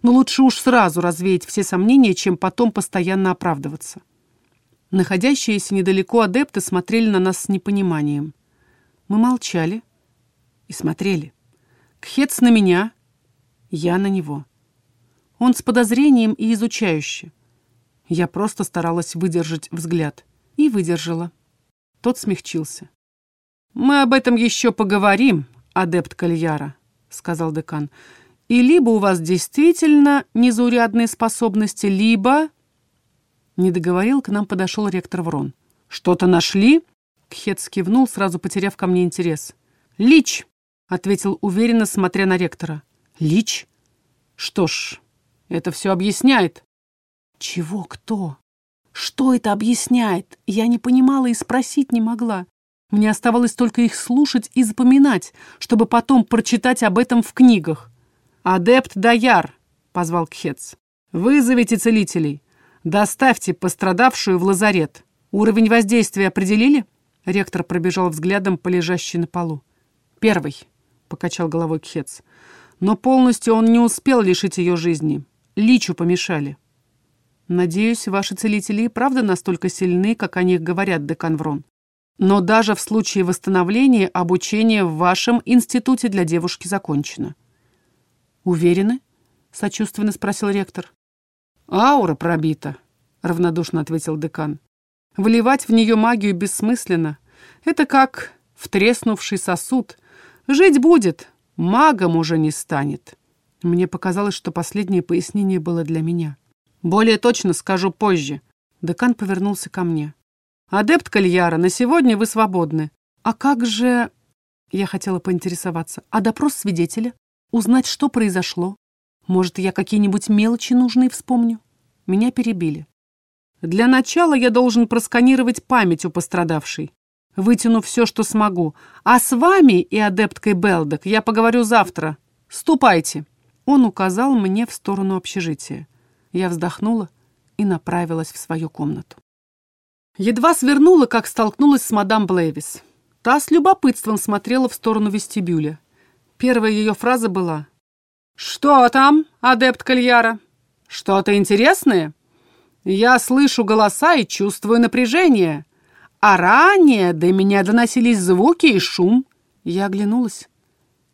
Но лучше уж сразу развеять все сомнения, чем потом постоянно оправдываться. Находящиеся недалеко адепты смотрели на нас с непониманием. Мы молчали и смотрели. Кхец на меня, я на него. Он с подозрением и изучающе. Я просто старалась выдержать взгляд. И выдержала. Тот смягчился. «Мы об этом еще поговорим, адепт Кальяра», — сказал декан. «И либо у вас действительно незаурядные способности, либо...» Не договорил, к нам подошел ректор Врон. «Что-то нашли?» Кхец кивнул, сразу потеряв ко мне интерес. «Лич!» — ответил уверенно, смотря на ректора. «Лич? Что ж, это все объясняет». Чего кто? Что это объясняет? Я не понимала и спросить не могла. Мне оставалось только их слушать и запоминать, чтобы потом прочитать об этом в книгах. «Адепт Даяр», — позвал Кхец, — «вызовите целителей. Доставьте пострадавшую в лазарет. Уровень воздействия определили?» Ректор пробежал взглядом по лежащей на полу. «Первый», — покачал головой Кхец. «Но полностью он не успел лишить ее жизни. Личу помешали». Надеюсь, ваши целители и правда настолько сильны, как о них говорят, декан Врон. Но даже в случае восстановления обучение в вашем институте для девушки закончено. Уверены? Сочувственно спросил ректор. Аура пробита, равнодушно ответил декан. Вливать в нее магию бессмысленно. Это как втреснувший сосуд. Жить будет, магом уже не станет. Мне показалось, что последнее пояснение было для меня. Более точно скажу позже. Декан повернулся ко мне. Адепт Кальяра, на сегодня вы свободны. А как же... Я хотела поинтересоваться. А допрос свидетеля? Узнать, что произошло? Может, я какие-нибудь мелочи нужные вспомню? Меня перебили. Для начала я должен просканировать память у пострадавшей. Вытяну все, что смогу. А с вами и адепткой Белдок я поговорю завтра. Ступайте. Он указал мне в сторону общежития. Я вздохнула и направилась в свою комнату. Едва свернула, как столкнулась с мадам Блейвис. Та с любопытством смотрела в сторону вестибюля. Первая ее фраза была «Что там, адепт Кальяра? Что-то интересное? Я слышу голоса и чувствую напряжение. А ранее до меня доносились звуки и шум». Я оглянулась.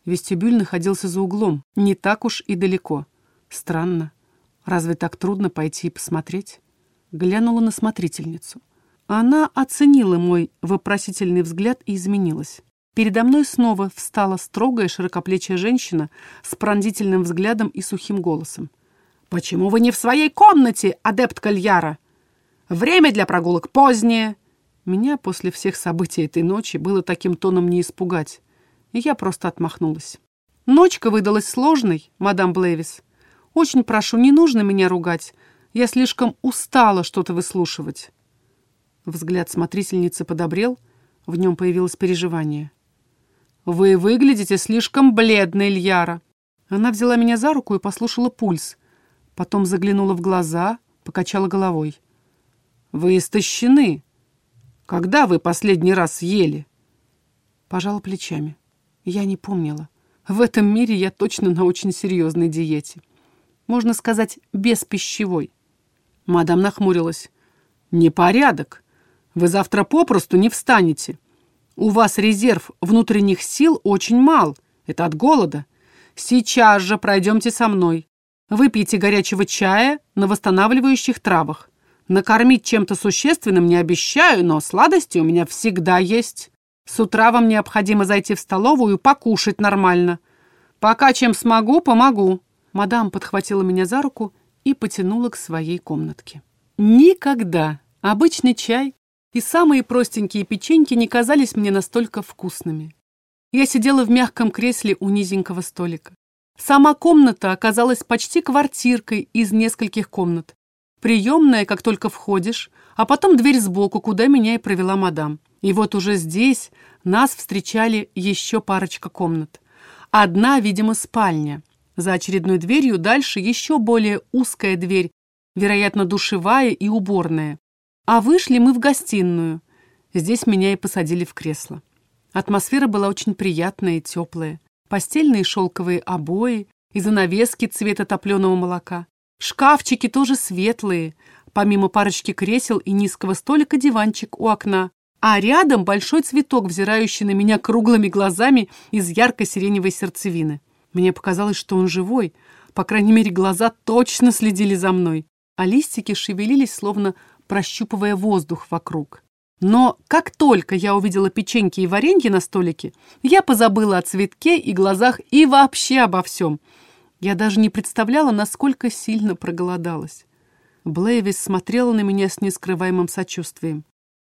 Вестибюль находился за углом, не так уж и далеко. Странно. Разве так трудно пойти и посмотреть? Глянула на смотрительницу. Она оценила мой вопросительный взгляд и изменилась. Передо мной снова встала строгая широкоплечья женщина с пронзительным взглядом и сухим голосом. «Почему вы не в своей комнате, адепт Кальяра? Время для прогулок позднее!» Меня после всех событий этой ночи было таким тоном не испугать, и я просто отмахнулась. Ночка выдалась сложной, мадам Блэвис. Очень прошу, не нужно меня ругать. Я слишком устала что-то выслушивать». Взгляд смотрительницы подобрел, в нем появилось переживание. «Вы выглядите слишком бледной, Ильяра». Она взяла меня за руку и послушала пульс. Потом заглянула в глаза, покачала головой. «Вы истощены. Когда вы последний раз ели?» Пожала плечами. Я не помнила. В этом мире я точно на очень серьезной диете можно сказать, беспищевой. Мадам нахмурилась. «Непорядок. Вы завтра попросту не встанете. У вас резерв внутренних сил очень мал. Это от голода. Сейчас же пройдемте со мной. Выпейте горячего чая на восстанавливающих травах. Накормить чем-то существенным не обещаю, но сладости у меня всегда есть. С утра вам необходимо зайти в столовую и покушать нормально. Пока чем смогу, помогу». Мадам подхватила меня за руку и потянула к своей комнатке. Никогда обычный чай и самые простенькие печеньки не казались мне настолько вкусными. Я сидела в мягком кресле у низенького столика. Сама комната оказалась почти квартиркой из нескольких комнат. Приемная, как только входишь, а потом дверь сбоку, куда меня и провела мадам. И вот уже здесь нас встречали еще парочка комнат. Одна, видимо, спальня. За очередной дверью дальше еще более узкая дверь, вероятно, душевая и уборная. А вышли мы в гостиную. Здесь меня и посадили в кресло. Атмосфера была очень приятная и теплая. Постельные шелковые обои и занавески цвета топленого молока. Шкафчики тоже светлые, помимо парочки кресел и низкого столика диванчик у окна. А рядом большой цветок, взирающий на меня круглыми глазами из ярко-сиреневой сердцевины. Мне показалось, что он живой. По крайней мере, глаза точно следили за мной. А листики шевелились, словно прощупывая воздух вокруг. Но как только я увидела печеньки и варенье на столике, я позабыла о цветке и глазах и вообще обо всем. Я даже не представляла, насколько сильно проголодалась. Блейвис смотрела на меня с нескрываемым сочувствием.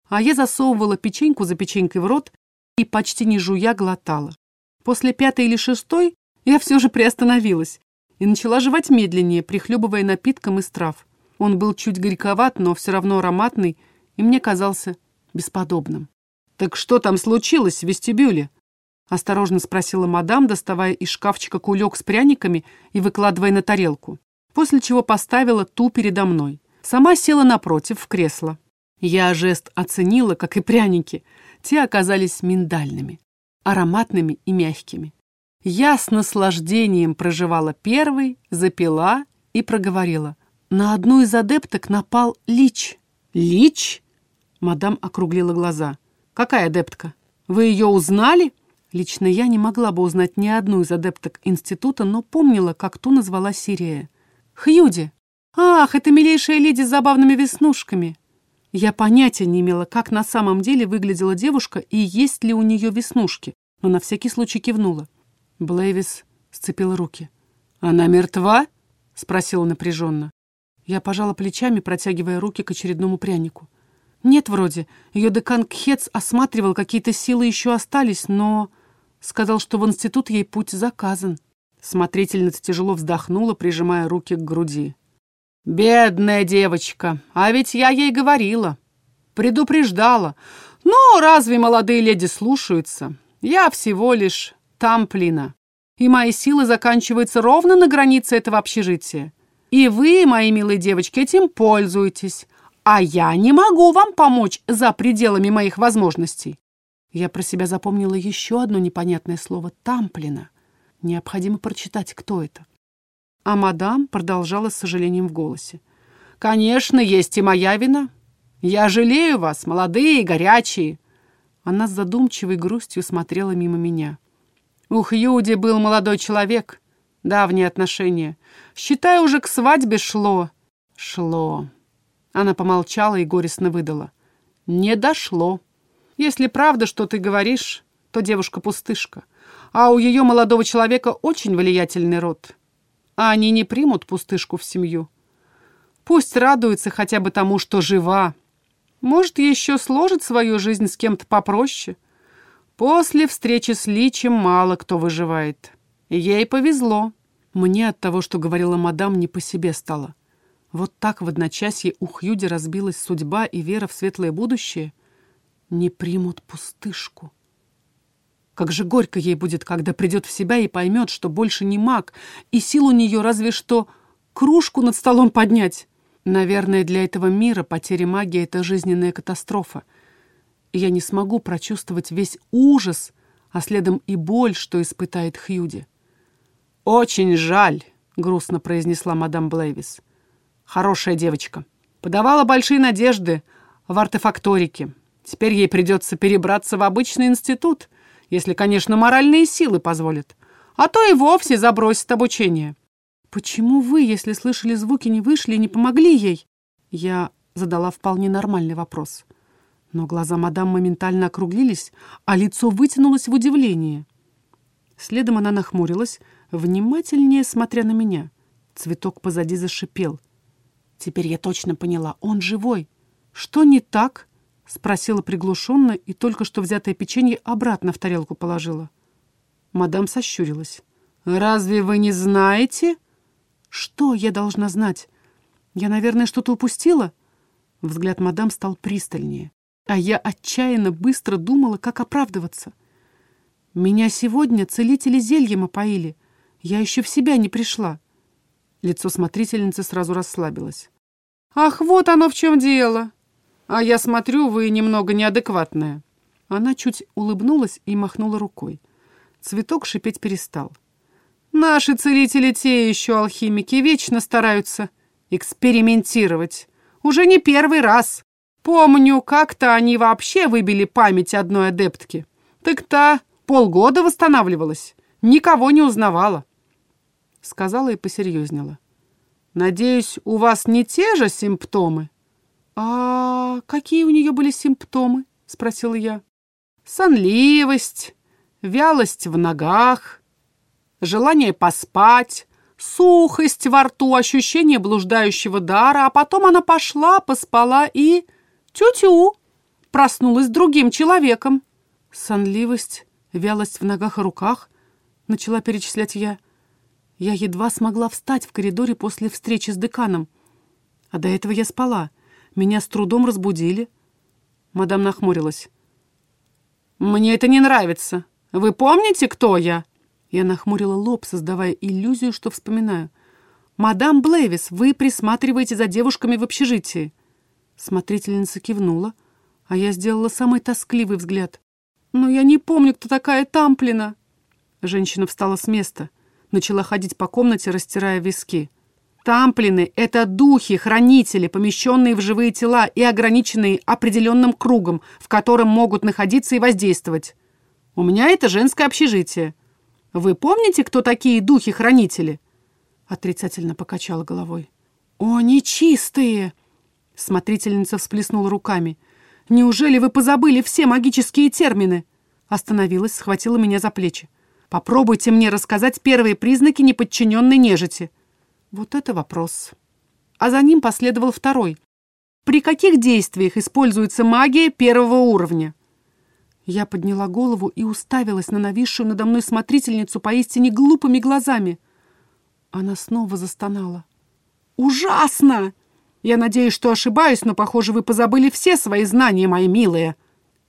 А я засовывала печеньку за печенькой в рот и почти не жуя глотала. После пятой или шестой я все же приостановилась и начала жевать медленнее, прихлебывая напитком из трав. Он был чуть горьковат, но все равно ароматный, и мне казался бесподобным. «Так что там случилось в вестибюле?» Осторожно спросила мадам, доставая из шкафчика кулек с пряниками и выкладывая на тарелку. После чего поставила ту передо мной. Сама села напротив, в кресло. Я жест оценила, как и пряники. Те оказались миндальными, ароматными и мягкими. Я с наслаждением проживала первый, запила и проговорила. На одну из адепток напал лич. «Лич?» Мадам округлила глаза. «Какая адептка? Вы ее узнали?» Лично я не могла бы узнать ни одну из адепток института, но помнила, как ту назвала Сирия. «Хьюди! Ах, это милейшая леди с забавными веснушками!» Я понятия не имела, как на самом деле выглядела девушка и есть ли у нее веснушки, но на всякий случай кивнула. Блейвис сцепила руки. «Она мертва?» — спросила напряженно. Я пожала плечами, протягивая руки к очередному прянику. Нет, вроде. Ее декан Кхец осматривал, какие-то силы еще остались, но... Сказал, что в институт ей путь заказан. Смотрительница тяжело вздохнула, прижимая руки к груди. «Бедная девочка, а ведь я ей говорила, предупреждала. Но разве молодые леди слушаются? Я всего лишь тамплина, и мои силы заканчиваются ровно на границе этого общежития. И вы, мои милые девочки, этим пользуетесь, а я не могу вам помочь за пределами моих возможностей. Я про себя запомнила еще одно непонятное слово «тамплина». Необходимо прочитать, кто это. А мадам продолжала с сожалением в голосе. «Конечно, есть и моя вина. Я жалею вас, молодые и горячие». Она с задумчивой грустью смотрела мимо меня. У Хьюди был молодой человек. Давние отношения. Считай, уже к свадьбе шло. Шло. Она помолчала и горестно выдала. Не дошло. Если правда, что ты говоришь, то девушка пустышка. А у ее молодого человека очень влиятельный род. А они не примут пустышку в семью. Пусть радуется хотя бы тому, что жива. Может, еще сложит свою жизнь с кем-то попроще. После встречи с Личем мало кто выживает. Ей повезло. Мне от того, что говорила мадам, не по себе стало. Вот так в одночасье у Хьюди разбилась судьба и вера в светлое будущее — не примут пустышку. Как же горько ей будет, когда придет в себя и поймет, что больше не маг, и сил у нее разве что кружку над столом поднять. Наверное, для этого мира потеря магии — это жизненная катастрофа. И я не смогу прочувствовать весь ужас, а следом и боль, что испытает Хьюди. «Очень жаль», — грустно произнесла мадам Блейвис. «Хорошая девочка. Подавала большие надежды в артефакторике. Теперь ей придется перебраться в обычный институт, если, конечно, моральные силы позволят. А то и вовсе забросит обучение. Почему вы, если слышали звуки, не вышли и не помогли ей? Я задала вполне нормальный вопрос. Но глаза мадам моментально округлились, а лицо вытянулось в удивлении. Следом она нахмурилась, внимательнее смотря на меня. Цветок позади зашипел. Теперь я точно поняла, он живой. Что не так? Спросила приглушенно и только что взятое печенье обратно в тарелку положила. Мадам сощурилась. «Разве вы не знаете?» «Что я должна знать? Я, наверное, что-то упустила?» Взгляд мадам стал пристальнее, а я отчаянно быстро думала, как оправдываться. «Меня сегодня целители зельем опоили. Я еще в себя не пришла». Лицо смотрительницы сразу расслабилось. «Ах, вот оно в чем дело! А я смотрю, вы немного неадекватная». Она чуть улыбнулась и махнула рукой. Цветок шипеть перестал. «Наши целители те еще алхимики вечно стараются экспериментировать. Уже не первый раз. Помню, как-то они вообще выбили память одной адептки. Так та полгода восстанавливалась, никого не узнавала. Сказала и посерьезнела. Надеюсь, у вас не те же симптомы? А какие у нее были симптомы? Спросила я. Сонливость, вялость в ногах, желание поспать, сухость во рту, ощущение блуждающего дара, а потом она пошла, поспала и... Тю-тю! Проснулась другим человеком. Сонливость, вялость в ногах и руках, начала перечислять я. Я едва смогла встать в коридоре после встречи с деканом. А до этого я спала. Меня с трудом разбудили. Мадам нахмурилась. «Мне это не нравится. Вы помните, кто я?» Я нахмурила лоб, создавая иллюзию, что вспоминаю. «Мадам Блэвис, вы присматриваете за девушками в общежитии». Смотрительница кивнула, а я сделала самый тоскливый взгляд. «Но я не помню, кто такая Тамплина». Женщина встала с места, начала ходить по комнате, растирая виски. Тамплины — это духи, хранители, помещенные в живые тела и ограниченные определенным кругом, в котором могут находиться и воздействовать. У меня это женское общежитие. Вы помните, кто такие духи-хранители?» Отрицательно покачала головой. «О, нечистые!» Смотрительница всплеснула руками. «Неужели вы позабыли все магические термины?» Остановилась, схватила меня за плечи. «Попробуйте мне рассказать первые признаки неподчиненной нежити». Вот это вопрос. А за ним последовал второй. При каких действиях используется магия первого уровня? Я подняла голову и уставилась на нависшую надо мной смотрительницу поистине глупыми глазами. Она снова застонала. «Ужасно! Я надеюсь, что ошибаюсь, но, похоже, вы позабыли все свои знания, мои милые!»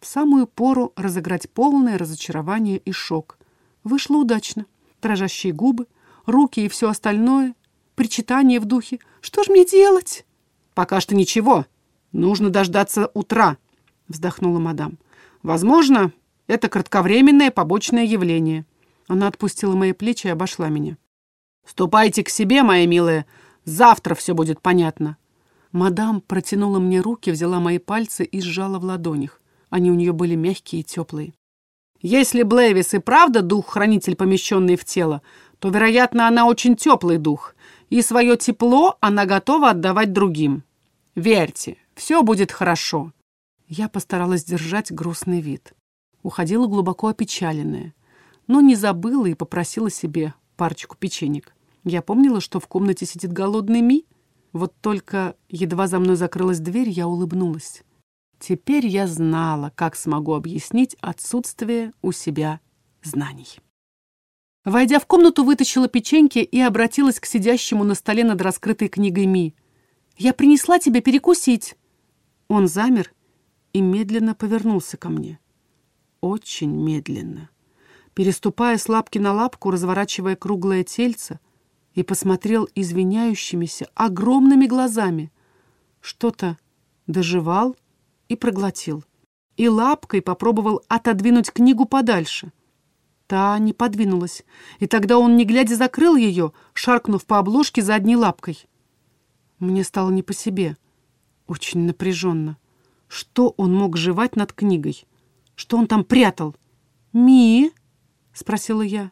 В самую пору разыграть полное разочарование и шок. Вышло удачно. Дрожащие губы, руки и все остальное, причитание в духе. «Что ж мне делать?» «Пока что ничего. Нужно дождаться утра», — вздохнула мадам. Возможно, это кратковременное побочное явление. Она отпустила мои плечи и обошла меня. «Ступайте к себе, моя милая. Завтра все будет понятно». Мадам протянула мне руки, взяла мои пальцы и сжала в ладонях. Они у нее были мягкие и теплые. Если Блэвис и правда дух-хранитель, помещенный в тело, то, вероятно, она очень теплый дух, и свое тепло она готова отдавать другим. Верьте, все будет хорошо. Я постаралась держать грустный вид. Уходила глубоко опечаленная, но не забыла и попросила себе парочку печенек. Я помнила, что в комнате сидит голодный Ми. Вот только едва за мной закрылась дверь, я улыбнулась. Теперь я знала, как смогу объяснить отсутствие у себя знаний. Войдя в комнату, вытащила печеньки и обратилась к сидящему на столе над раскрытой книгой Ми. «Я принесла тебе перекусить». Он замер и медленно повернулся ко мне. Очень медленно. Переступая с лапки на лапку, разворачивая круглое тельце, и посмотрел извиняющимися, огромными глазами. Что-то доживал и проглотил. И лапкой попробовал отодвинуть книгу подальше. Та не подвинулась, и тогда он, не глядя, закрыл ее, шаркнув по обложке задней лапкой. Мне стало не по себе, очень напряженно. Что он мог жевать над книгой? Что он там прятал? «Ми?» — спросила я.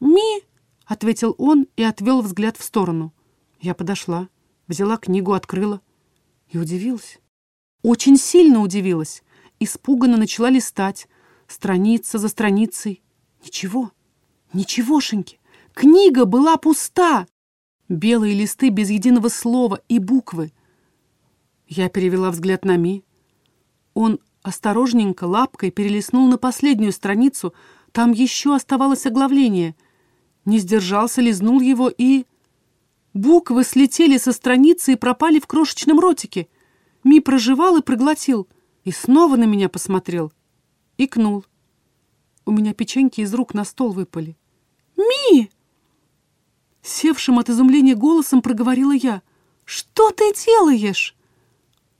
«Ми?» — ответил он и отвел взгляд в сторону. Я подошла, взяла книгу, открыла. и удивилась. Очень сильно удивилась. Испуганно начала листать. Страница за страницей. Ничего, ничегошеньки. Книга была пуста. Белые листы без единого слова и буквы. Я перевела взгляд на Ми. Он осторожненько лапкой перелистнул на последнюю страницу. Там еще оставалось оглавление. Не сдержался, лизнул его и... Буквы слетели со страницы и пропали в крошечном ротике. Ми проживал и проглотил. И снова на меня посмотрел. Икнул. У меня печеньки из рук на стол выпали. «Ми!» Севшим от изумления голосом проговорила я. «Что ты делаешь?»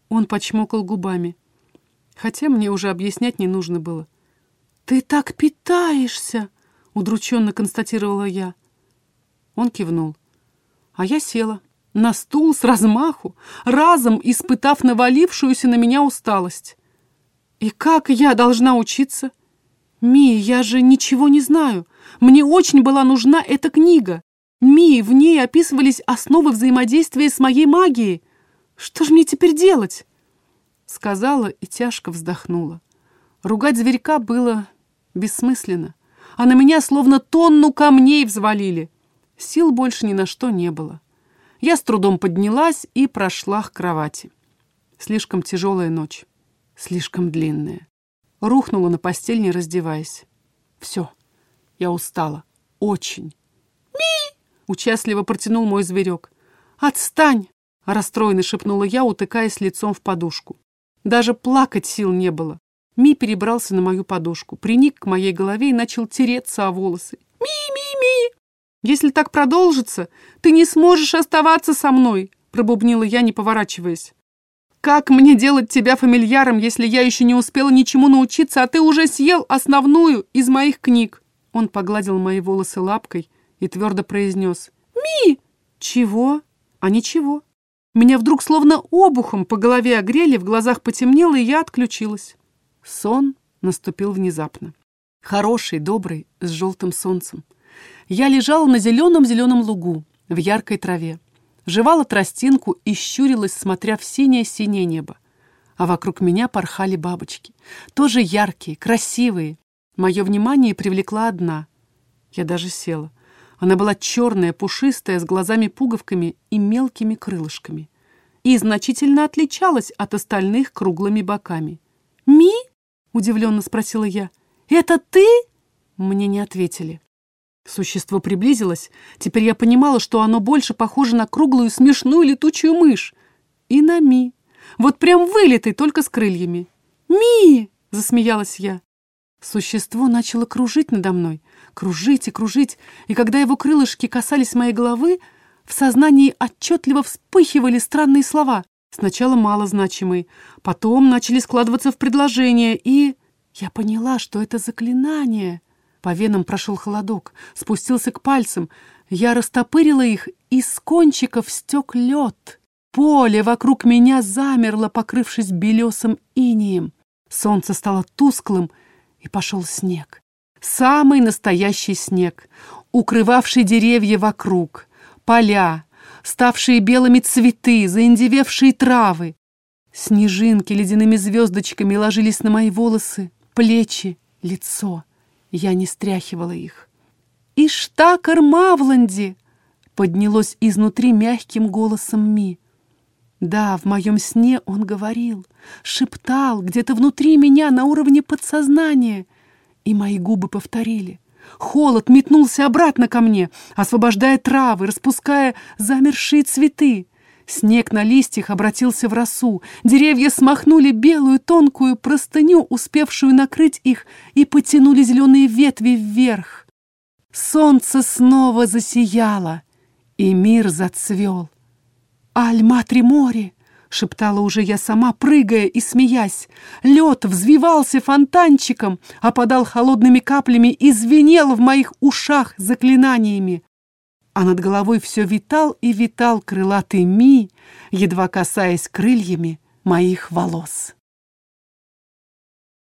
Он почмокал губами. Хотя мне уже объяснять не нужно было. «Ты так питаешься!» — удрученно констатировала я. Он кивнул. А я села на стул с размаху, разом испытав навалившуюся на меня усталость. И как я должна учиться? Ми, я же ничего не знаю. Мне очень была нужна эта книга. Ми, в ней описывались основы взаимодействия с моей магией. Что же мне теперь делать? Сказала и тяжко вздохнула. Ругать зверька было бессмысленно, а на меня словно тонну камней взвалили. Сил больше ни на что не было. Я с трудом поднялась и прошла к кровати. Слишком тяжелая ночь, слишком длинная. Рухнула на постель, не раздеваясь. Все, я устала. Очень. «Ми!» — участливо протянул мой зверек. «Отстань!» — расстроенно шепнула я, утыкаясь лицом в подушку. Даже плакать сил не было. Ми перебрался на мою подушку, приник к моей голове и начал тереться о волосы. «Ми-ми-ми!» «Если так продолжится, ты не сможешь оставаться со мной!» пробубнила я, не поворачиваясь. «Как мне делать тебя фамильяром, если я еще не успела ничему научиться, а ты уже съел основную из моих книг?» Он погладил мои волосы лапкой и твердо произнес. «Ми!» «Чего?» «А ничего». Меня вдруг словно обухом по голове огрели, в глазах потемнело, и я отключилась. Сон наступил внезапно. Хороший, добрый, с желтым солнцем. Я лежала на зеленом-зеленом лугу, в яркой траве. Жевала тростинку и щурилась, смотря в синее-синее небо. А вокруг меня порхали бабочки. Тоже яркие, красивые, Мое внимание привлекла одна. Я даже села. Она была черная, пушистая, с глазами-пуговками и мелкими крылышками. И значительно отличалась от остальных круглыми боками. «Ми?» — удивленно спросила я. «Это ты?» Мне не ответили. Существо приблизилось. Теперь я понимала, что оно больше похоже на круглую смешную летучую мышь. И на Ми. Вот прям вылитый, только с крыльями. «Ми!» — засмеялась я. Существо начало кружить надо мной, кружить и кружить, и когда его крылышки касались моей головы, в сознании отчетливо вспыхивали странные слова, сначала малозначимые, потом начали складываться в предложения, и я поняла, что это заклинание. По венам прошел холодок, спустился к пальцам, я растопырила их, и с кончиков стек лед. Поле вокруг меня замерло, покрывшись белесым инием. Солнце стало тусклым, и пошел снег. Самый настоящий снег, укрывавший деревья вокруг, поля, ставшие белыми цветы, заиндевевшие травы. Снежинки ледяными звездочками ложились на мои волосы, плечи, лицо. Я не стряхивала их. «Иштакар Мавланди!» поднялось изнутри мягким голосом Ми. Да, в моем сне он говорил, шептал где-то внутри меня на уровне подсознания. И мои губы повторили. Холод метнулся обратно ко мне, освобождая травы, распуская замершие цветы. Снег на листьях обратился в росу, деревья смахнули белую тонкую простыню, успевшую накрыть их, и потянули зеленые ветви вверх. Солнце снова засияло, и мир зацвел. «Аль-Матри-Мори!» — шептала уже я сама, прыгая и смеясь. Лед взвивался фонтанчиком, опадал холодными каплями и звенел в моих ушах заклинаниями. А над головой все витал и витал крылатый Ми, едва касаясь крыльями моих волос.